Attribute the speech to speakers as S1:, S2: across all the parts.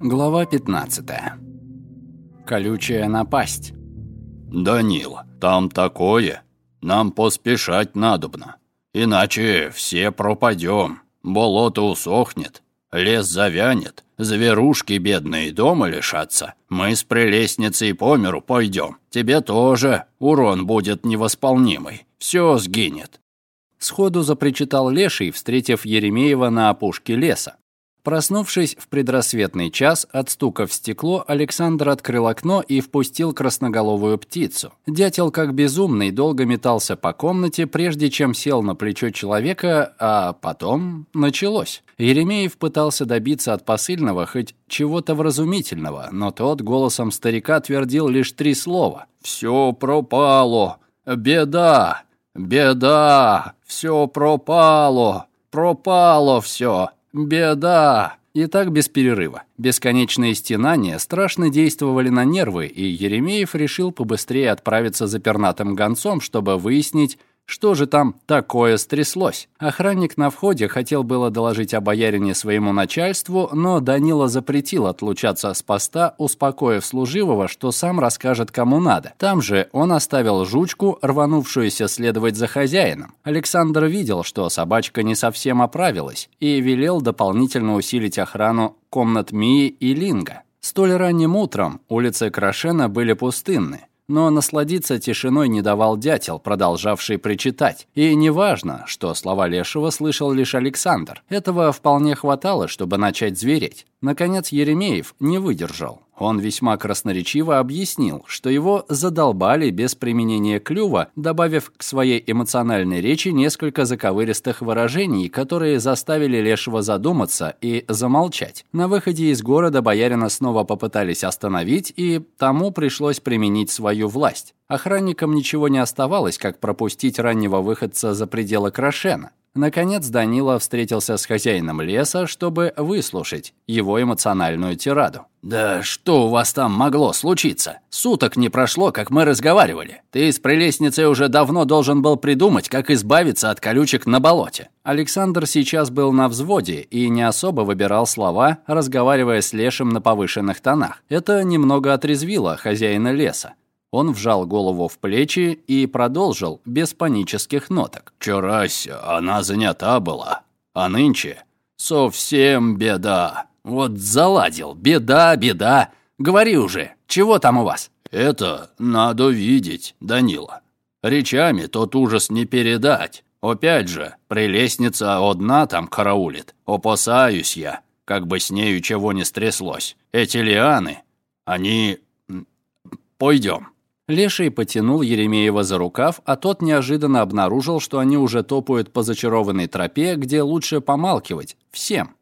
S1: Глава 15. Колючая напасть.
S2: «Данил, там такое. Нам поспешать надобно. Иначе все пропадем. Болото усохнет, лес завянет, зверушки бедные дома лишатся. Мы с прелестницей по миру пойдем. Тебе тоже урон будет невосполнимый. Все сгинет».
S1: Сходу запричитал Леший, встретив Еремеева на опушке леса. Проснувшись в предрассветный час от стука в стекло, Александр открыл окно и впустил красноголовую птицу. Дятел, как безумный, долго метался по комнате, прежде чем сел на плечо человека, а потом началось. Еремеев пытался добиться от посыльного хоть чего-то вразумительного, но тот голосом старика твердил лишь три слова.
S2: «Все пропало! Беда! Беда! Все пропало! Пропало все!» «Беда!» И так без перерыва. Бесконечные стенания страшно действовали на нервы, и Еремеев решил побыстрее отправиться за пернатым гонцом, чтобы выяснить, что же там такое стряслось? Охранник на входе хотел было доложить о боярине своему начальству, но Данила запретил отлучаться с поста, успокоив служивого, что сам расскажет кому надо. Там же он оставил жучку, рванувшуюся следовать за хозяином. Александр видел, что собачка не совсем оправилась, и велел дополнительно усилить охрану комнат Мии и Линга. Столь ранним утром улицы Крашена были пустынны но насладиться тишиной не давал дятел, продолжавший причитать. И неважно, что слова Лешего слышал лишь Александр. Этого вполне хватало, чтобы начать звереть. Наконец Еремеев не выдержал. Он весьма красноречиво объяснил, что его задолбали без применения клюва, добавив к своей эмоциональной речи несколько заковыристых выражений, которые заставили Лешего задуматься и замолчать. На выходе из города боярина снова попытались остановить, и тому пришлось применить свою власть. Охранникам ничего не оставалось, как пропустить раннего выходца за пределы Крашена. Наконец Данила встретился с хозяином леса, чтобы выслушать его эмоциональную тираду.
S3: «Да что у вас там могло случиться? Суток не прошло, как мы разговаривали. Ты с прелестницей уже давно должен был придумать, как избавиться от колючек на болоте».
S1: Александр сейчас был на взводе и не особо выбирал слова, разговаривая с Лешим на повышенных тонах. Это немного отрезвило хозяина леса. Он вжал голову в плечи и продолжил без панических ноток.
S2: «Вчерась она занята была, а нынче совсем беда.
S3: Вот заладил, беда, беда. Говори уже, чего там у вас?»
S2: «Это надо видеть, Данила. Речами тот ужас не передать. Опять же, прелестница одна там караулит. Опасаюсь я, как бы с нею чего не стряслось. Эти лианы, они... Пойдем».
S1: Леший потянул Еремеева за рукав, а тот неожиданно обнаружил, что они уже топают по зачарованной тропе, где лучше помалкивать. Всем.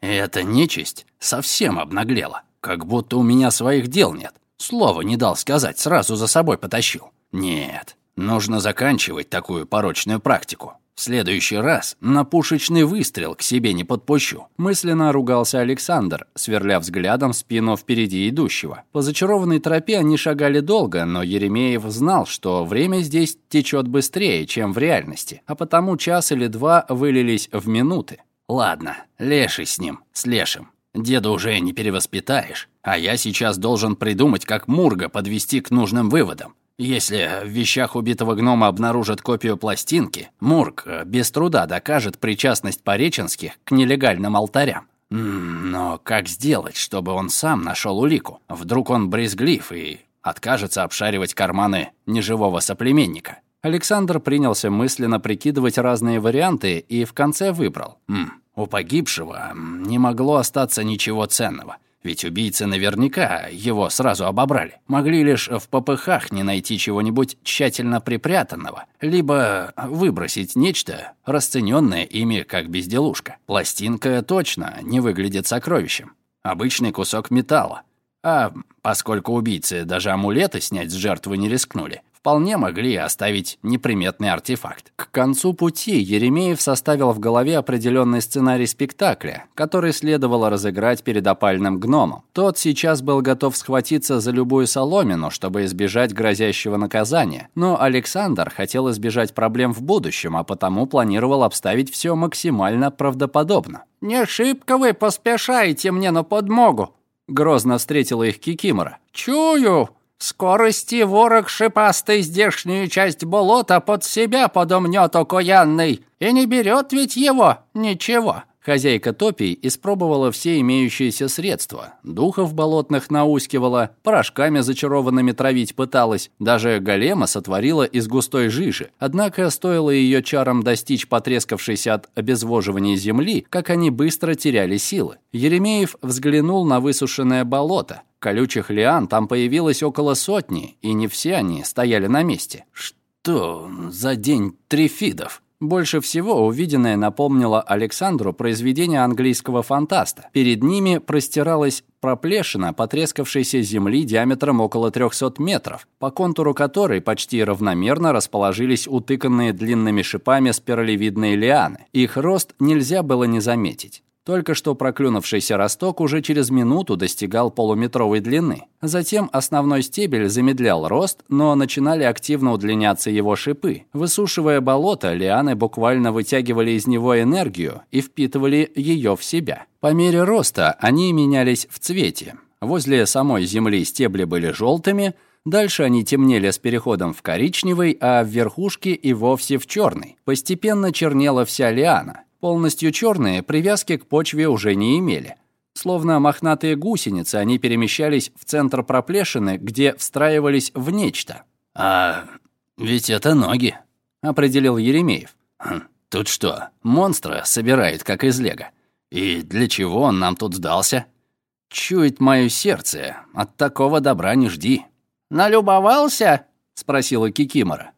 S3: «Эта нечисть совсем обнаглела. Как будто у меня своих дел нет. Слова не дал сказать, сразу за собой потащил. Нет, нужно заканчивать такую порочную практику. В следующий раз на пушечный выстрел к себе не подпущу.
S1: Мысленно ругался Александр, сверля взглядом спину впереди идущего. По зачарованной тропе они шагали долго, но Еремеев знал, что время здесь течет быстрее, чем в реальности, а потому час или два вылились в минуты.
S3: Ладно, леший с ним, с лешим. Деда уже не перевоспитаешь, а я сейчас должен придумать, как Мурга подвести к нужным выводам. Если в вещах убитого гнома обнаружат копию пластинки, Мурк э, без труда докажет причастность Пореченских к нелегальным алтарям. Но как сделать, чтобы он сам нашел улику? Вдруг он брезглив и откажется обшаривать карманы неживого соплеменника?
S1: Александр принялся мысленно прикидывать разные варианты и в конце выбрал.
S3: У погибшего не могло остаться ничего ценного. Ведь убийцы наверняка его сразу обобрали. Могли лишь в попыхах не найти чего-нибудь тщательно припрятанного, либо выбросить нечто, расцененное ими как безделушка. Пластинка точно не выглядит сокровищем. Обычный кусок металла. А поскольку убийцы даже амулеты снять с жертвы не рискнули, вполне могли оставить неприметный артефакт.
S1: К концу пути Еремеев составил в голове определенный сценарий спектакля, который следовало разыграть перед опальным гномом. Тот сейчас был готов схватиться за любую соломину, чтобы избежать грозящего наказания, но Александр хотел избежать проблем в будущем, а потому планировал обставить все максимально правдоподобно.
S2: «Не шибко вы поспешаете мне на подмогу», —
S1: грозно встретила их Кикимора.
S2: «Чую, скорости ворог шипастый здешнюю часть болота под себя подомнет окоянный, и не берет ведь его ничего».
S1: Хозяйка топий испробовала все имеющиеся средства. Духов болотных наускивала, порошками зачарованными травить пыталась, даже голема сотворила из густой жижи. Однако стоило ее чарам достичь потрескавшейся от обезвоживания земли, как они быстро теряли силы. Еремеев взглянул на высушенное болото. Колючих лиан там появилось около сотни, и не все они стояли на месте.
S3: «Что за день трифидов?»
S1: Больше всего увиденное напомнило Александру произведение английского фантаста. Перед ними простиралась проплешина потрескавшейся земли диаметром около 300 метров, по контуру которой почти равномерно расположились утыканные длинными шипами спиралевидные лианы. Их рост нельзя было не заметить. Только что проклюнувшийся росток уже через минуту достигал полуметровой длины. Затем основной стебель замедлял рост, но начинали активно удлиняться его шипы. Высушивая болото, лианы буквально вытягивали из него энергию и впитывали ее в себя. По мере роста они менялись в цвете. Возле самой земли стебли были желтыми, Дальше они темнели с переходом в коричневый, а в верхушке и вовсе в черный. Постепенно чернела вся лиана. Полностью черные привязки к почве уже не имели. Словно мохнатые гусеницы, они перемещались в центр проплешины, где встраивались в нечто.
S3: «А ведь это ноги», —
S1: определил Еремеев.
S3: «Хм, «Тут что, монстра собирает, как из лего? И для чего он нам тут сдался? Чует мое сердце, от такого добра не жди».
S2: «Налюбовался?»
S1: — спросила Кикимора.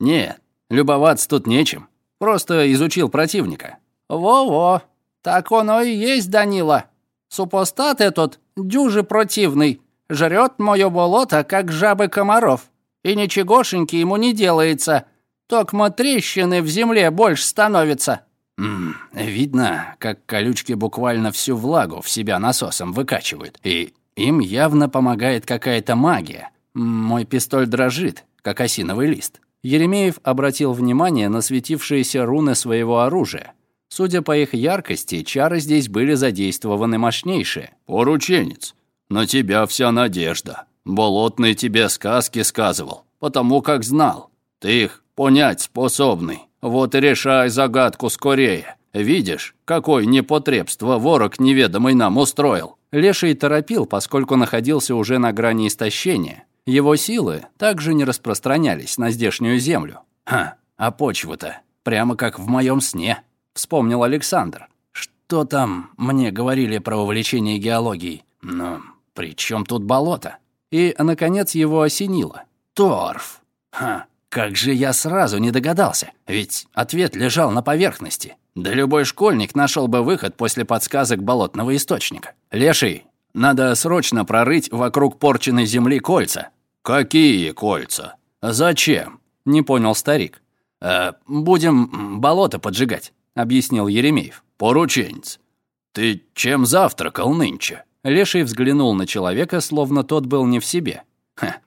S3: «Нет, любоваться тут нечем. Просто изучил противника».
S2: «Во-во, так оно и есть, Данила. Супостат этот дюжи противный, жрет мое болото, как жабы комаров. И ничегошеньки ему не делается, токмо трещины в земле больше становится».
S3: -м, видно, как колючки буквально всю влагу в себя насосом выкачивают. И им явно помогает какая-то магия. Мой пистоль дрожит, как осиновый лист.
S1: Еремеев обратил внимание на светившиеся руны своего оружия. Судя по их яркости, чары здесь были задействованы мощнейшие.
S3: «Порученец, на тебя вся надежда. Болотный тебе сказки сказывал, потому как знал. Ты их понять способный. Вот и решай загадку скорее. Видишь, какое непотребство ворог неведомый нам устроил?»
S1: Леший торопил, поскольку находился уже на грани истощения. Его силы также не распространялись на здешнюю землю.
S3: «Ха, а почва-то прямо как в моем сне», —
S1: вспомнил Александр.
S3: «Что там мне говорили про увлечение геологией? Ну, при чем тут болото?»
S1: И, наконец, его осенило.
S3: «Торф! Ха, как же я сразу не догадался, ведь ответ лежал на поверхности. Да любой школьник нашел бы выход после подсказок болотного источника. Леший, надо срочно прорыть вокруг порченной земли кольца». «Какие кольца? Зачем?»
S1: — не понял старик.
S3: «Э, «Будем болото поджигать», — объяснил Еремеев. «Порученец, ты чем завтракал нынче?»
S1: Леший взглянул на человека, словно тот был не в себе.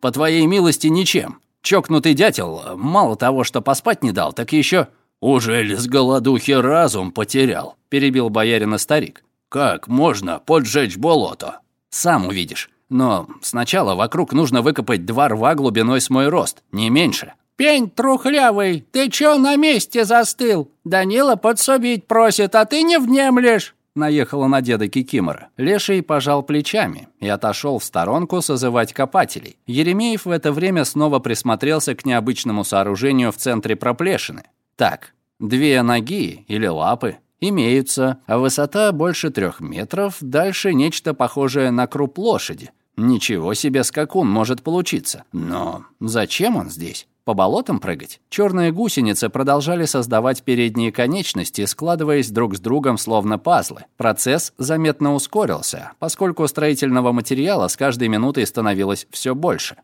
S3: «По твоей милости, ничем. Чокнутый дятел мало того, что поспать не дал, так еще...» «Ужели с голодухи разум потерял?» — перебил боярина старик. Как можно поджечь болото? Сам увидишь. Но сначала вокруг нужно выкопать два рва глубиной с мой рост, не меньше.
S2: «Пень трухлявый, ты чё на месте застыл? Данила подсобить просит, а ты не внемлешь!»
S1: Наехала на деда Кикимора. Леший пожал плечами и отошел в сторонку созывать копателей. Еремеев в это время снова присмотрелся к необычному сооружению в центре проплешины. Так, две ноги или лапы, имеются, а высота больше трех метров, дальше нечто похожее на круп лошади. Ничего себе скакун может получиться. Но зачем он здесь? По болотам прыгать? Черные гусеницы продолжали создавать передние конечности, складываясь друг с другом словно пазлы. Процесс заметно ускорился, поскольку строительного материала с каждой минутой становилось все больше.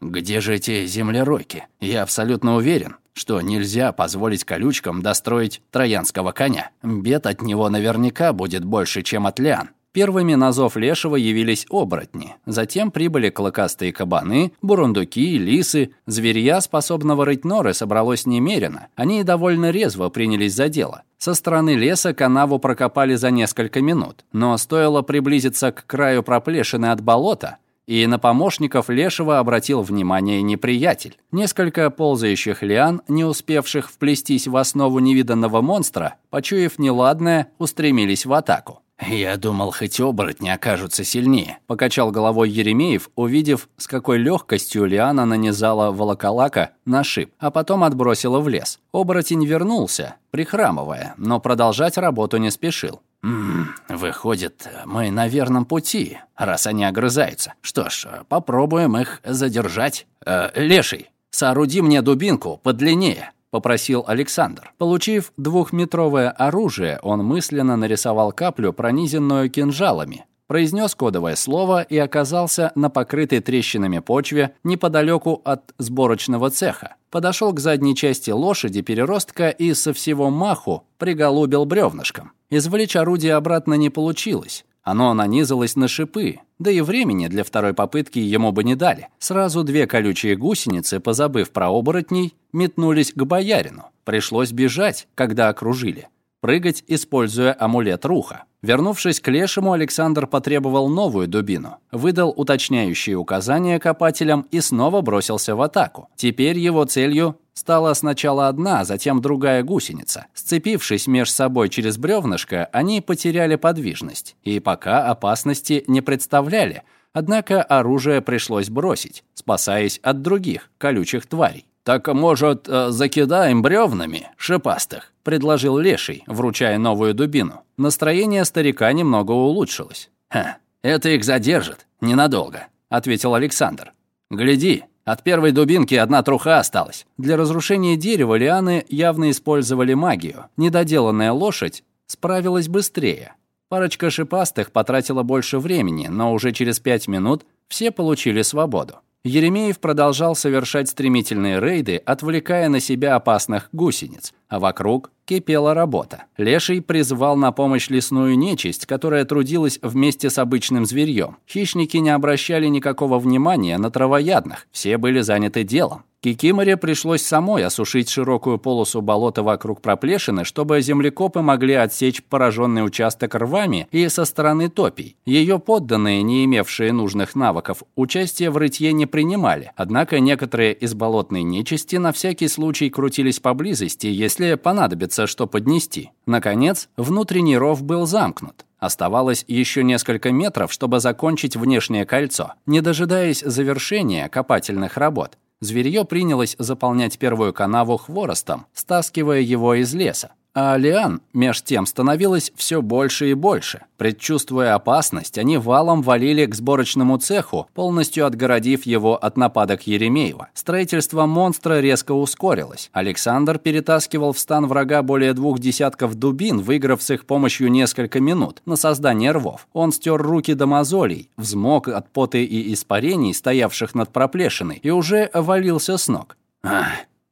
S3: Где же эти землеройки? Я абсолютно уверен, что нельзя позволить колючкам достроить троянского коня. Бед от него наверняка будет больше, чем от лиан.
S1: Первыми на зов Лешего явились оборотни. Затем прибыли клыкастые кабаны, бурундуки, лисы. Зверья, способного рыть норы, собралось немерено. Они довольно резво принялись за дело. Со стороны леса канаву прокопали за несколько минут. Но стоило приблизиться к краю проплешины от болота, и на помощников Лешего обратил внимание неприятель. Несколько ползающих лиан, не успевших вплестись в основу невиданного монстра, почуяв неладное, устремились в атаку.
S3: «Я думал, хоть оборотни окажутся сильнее», —
S1: покачал головой Еремеев, увидев, с какой легкостью Лиана нанизала волоколака на шип, а потом отбросила в лес. Оборотень вернулся, прихрамывая, но продолжать работу не спешил.
S3: «М -м, выходит, мы на верном пути, раз они огрызаются. Что ж, попробуем их задержать. Э, леший, сооруди мне дубинку подлиннее».
S1: — попросил Александр. Получив двухметровое оружие, он мысленно нарисовал каплю, пронизанную кинжалами, произнес кодовое слово и оказался на покрытой трещинами почве неподалеку от сборочного цеха. Подошел к задней части лошади переростка и со всего маху приголубил бревнышком. Извлечь орудие обратно не получилось. Оно нанизалось на шипы, да и времени для второй попытки ему бы не дали. Сразу две колючие гусеницы, позабыв про оборотней, метнулись к боярину. Пришлось бежать, когда окружили. Прыгать, используя амулет руха. Вернувшись к лешему, Александр потребовал новую дубину, выдал уточняющие указания копателям и снова бросился в атаку. Теперь его целью стала сначала одна, затем другая гусеница. Сцепившись меж собой через бревнышко, они потеряли подвижность и пока опасности не представляли, однако оружие пришлось бросить, спасаясь от других колючих тварей.
S3: «Так, может, э, закидаем бревнами шипастых?»
S1: — предложил Леший, вручая новую дубину. Настроение старика немного улучшилось.
S3: «Ха, это их задержит. Ненадолго», — ответил Александр.
S1: «Гляди, от первой дубинки одна труха осталась. Для разрушения дерева лианы явно использовали магию. Недоделанная лошадь справилась быстрее. Парочка шипастых потратила больше времени, но уже через пять минут все получили свободу. Еремеев продолжал совершать стремительные рейды, отвлекая на себя опасных гусениц, а вокруг кипела работа. Леший призвал на помощь лесную нечисть, которая трудилась вместе с обычным зверьем. Хищники не обращали никакого внимания на травоядных, все были заняты делом. Кикиморе пришлось самой осушить широкую полосу болота вокруг проплешины, чтобы землекопы могли отсечь пораженный участок рвами и со стороны топий. Ее подданные, не имевшие нужных навыков, участие в рытье не принимали, однако некоторые из болотной нечисти на всякий случай крутились поблизости, если понадобится что поднести. Наконец, внутренний ров был замкнут. Оставалось еще несколько метров, чтобы закончить внешнее кольцо. Не дожидаясь завершения копательных работ, Зверье принялось заполнять первую канаву хворостом, стаскивая его из леса. А лиан, меж тем, становилось все больше и больше. Предчувствуя опасность, они валом валили к сборочному цеху, полностью отгородив его от нападок Еремеева. Строительство монстра резко ускорилось. Александр перетаскивал в стан врага более двух десятков дубин, выиграв с их помощью несколько минут на создание рвов. Он стер руки до мозолей, взмок от пота и испарений, стоявших над проплешиной, и уже валился с ног.
S3: «Ах,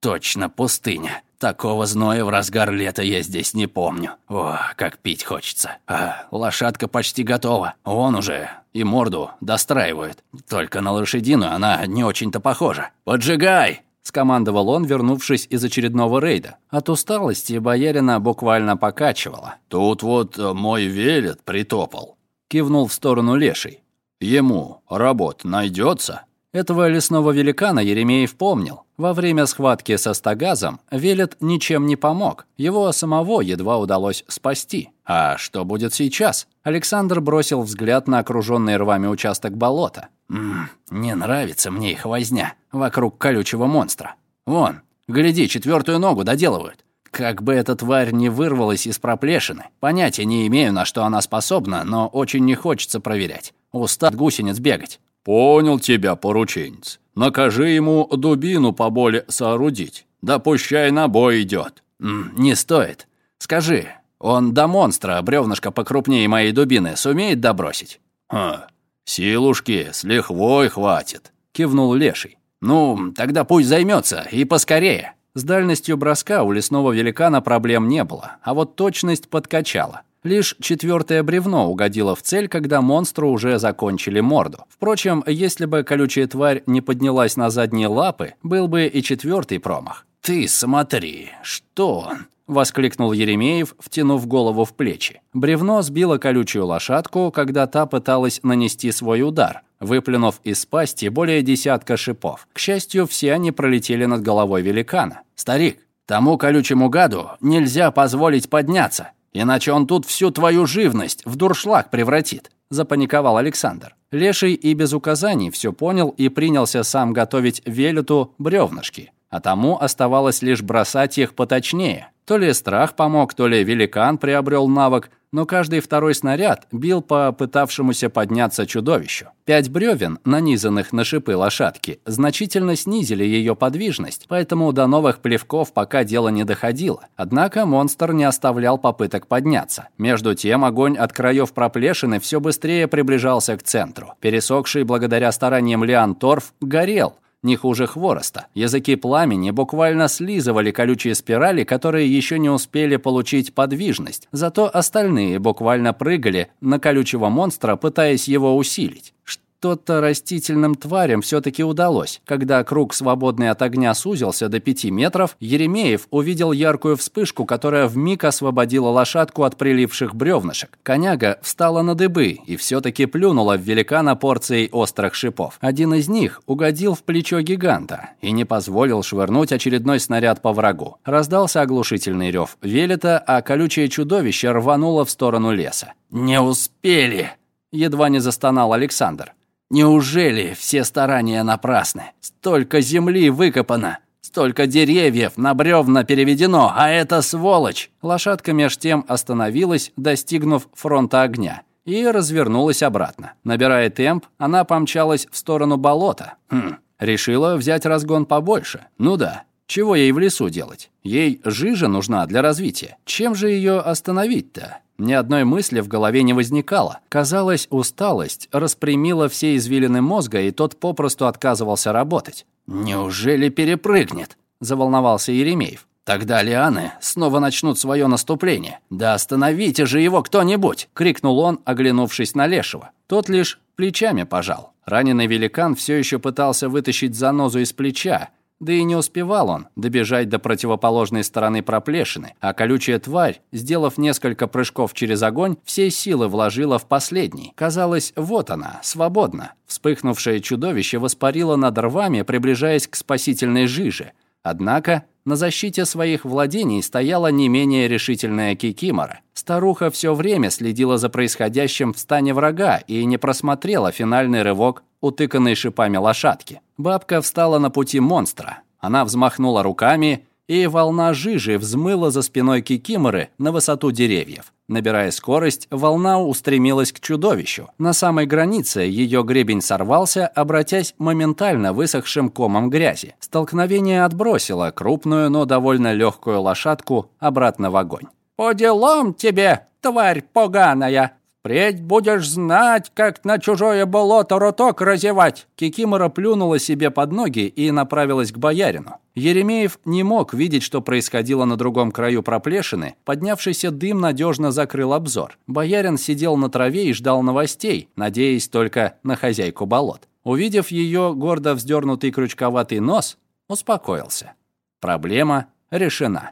S3: точно пустыня!» Такого зноя в разгар лета я здесь не помню. О, как пить хочется. А, лошадка почти готова. Он уже и морду достраивает. Только на лошадину она не очень-то похожа. Поджигай!
S1: скомандовал он, вернувшись из очередного рейда. От усталости боярина буквально покачивало.
S2: «Тут вот мой велет притопал», —
S1: кивнул в сторону леший.
S2: «Ему работа найдется?»
S1: Этого лесного великана Еремеев помнил. Во время схватки со Стагазом Велет ничем не помог. Его самого едва удалось спасти. А что будет сейчас? Александр бросил взгляд на окруженный рвами участок болота.
S3: «М не нравится мне их возня вокруг колючего монстра. Вон, гляди, четвертую ногу доделывают. Как бы эта тварь не вырвалась из проплешины. Понятия не имею, на что она способна, но очень не хочется проверять. Устат гусениц бегать.
S2: «Понял тебя, порученец. Накажи ему дубину поболе соорудить. Да пущай на бой идет».
S3: «Не стоит. Скажи, он до монстра бревнышко покрупнее моей дубины сумеет добросить?»
S2: «Ха, силушки с лихвой хватит.
S1: кивнул Леший.
S3: Ну, тогда пусть займется и поскорее.
S1: С дальностью броска у лесного великана проблем не было, а вот точность подкачала. Лишь четвертое бревно угодило в цель, когда монстру уже закончили морду. Впрочем, если бы колючая тварь не поднялась на задние лапы, был бы и четвертый промах.
S3: «Ты смотри, что он?»
S1: — воскликнул Еремеев, втянув голову в плечи. Бревно сбило колючую лошадку, когда та пыталась нанести свой удар, выплюнув из пасти более десятка шипов. К счастью, все они пролетели над головой великана.
S3: «Старик, тому колючему гаду нельзя позволить подняться, иначе он тут всю твою живность в дуршлаг превратит», —
S1: запаниковал Александр. Леший и без указаний все понял и принялся сам готовить велюту бревнышки а тому оставалось лишь бросать их поточнее. То ли страх помог, то ли великан приобрел навык, но каждый второй снаряд бил по пытавшемуся подняться чудовищу. Пять бревен, нанизанных на шипы лошадки, значительно снизили ее подвижность, поэтому до новых плевков пока дело не доходило. Однако монстр не оставлял попыток подняться. Между тем огонь от краев проплешины все быстрее приближался к центру. Пересохший благодаря стараниям Лиан Торф горел, не хуже хвороста. Языки пламени буквально слизывали колючие спирали, которые еще не успели получить подвижность. Зато остальные буквально прыгали на колючего монстра, пытаясь его усилить. Что-то растительным тварям все-таки удалось. Когда круг, свободный от огня, сузился до пяти метров, Еремеев увидел яркую вспышку, которая вмиг освободила лошадку от приливших бревнышек. Коняга встала на дыбы и все-таки плюнула в великана порцией острых шипов. Один из них угодил в плечо гиганта и не позволил швырнуть очередной снаряд по врагу. Раздался оглушительный рев велета, а колючее чудовище рвануло в сторону леса.
S3: «Не успели!»
S1: Едва не застонал Александр.
S3: Неужели все старания напрасны? Столько земли выкопано, столько деревьев на бревна переведено, а это сволочь!»
S1: Лошадка меж тем остановилась, достигнув фронта огня, и развернулась обратно. Набирая темп, она помчалась в сторону болота. Хм, решила взять разгон побольше. Ну да, чего ей в лесу делать? Ей жижа нужна для развития. Чем же ее остановить-то? Ни одной мысли в голове не возникало. Казалось, усталость распрямила все извилины мозга, и тот попросту отказывался работать.
S3: «Неужели перепрыгнет?» – заволновался Еремеев. «Тогда лианы снова начнут свое наступление. Да остановите же его кто-нибудь!» – крикнул он, оглянувшись на Лешего.
S1: Тот лишь плечами пожал. Раненый великан все еще пытался вытащить занозу из плеча, да и не успевал он добежать до противоположной стороны проплешины, а колючая тварь, сделав несколько прыжков через огонь, все силы вложила в последний. Казалось, вот она, свободна. Вспыхнувшее чудовище воспарило над рвами, приближаясь к спасительной жиже. Однако на защите своих владений стояла не менее решительная Кикимора. Старуха все время следила за происходящим в стане врага и не просмотрела финальный рывок, утыканной шипами лошадки. Бабка встала на пути монстра. Она взмахнула руками, и волна жижи взмыла за спиной Кикиморы на высоту деревьев. Набирая скорость, волна устремилась к чудовищу. На самой границе ее гребень сорвался, обратясь моментально высохшим комом грязи. Столкновение отбросило крупную, но довольно легкую лошадку обратно в огонь.
S4: «По делам тебе, тварь поганая!» «Впредь будешь знать, как на чужое болото роток разевать!»
S1: Кикимора плюнула себе под ноги и направилась к боярину. Еремеев не мог видеть, что происходило на другом краю проплешины. Поднявшийся дым надежно закрыл обзор. Боярин сидел на траве и ждал новостей, надеясь только на хозяйку болот. Увидев ее гордо вздернутый крючковатый нос, успокоился. Проблема решена.